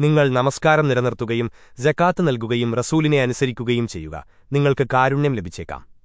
നിങ്ങൾ നമസ്കാരം നിലനിർത്തുകയും ജക്കാത്ത് നൽകുകയും റസൂലിനെ അനുസരിക്കുകയും ചെയ്യുക. നിങ്ങൾക്ക് കാരുണ്യം ലഭിച്ചേക്കാം.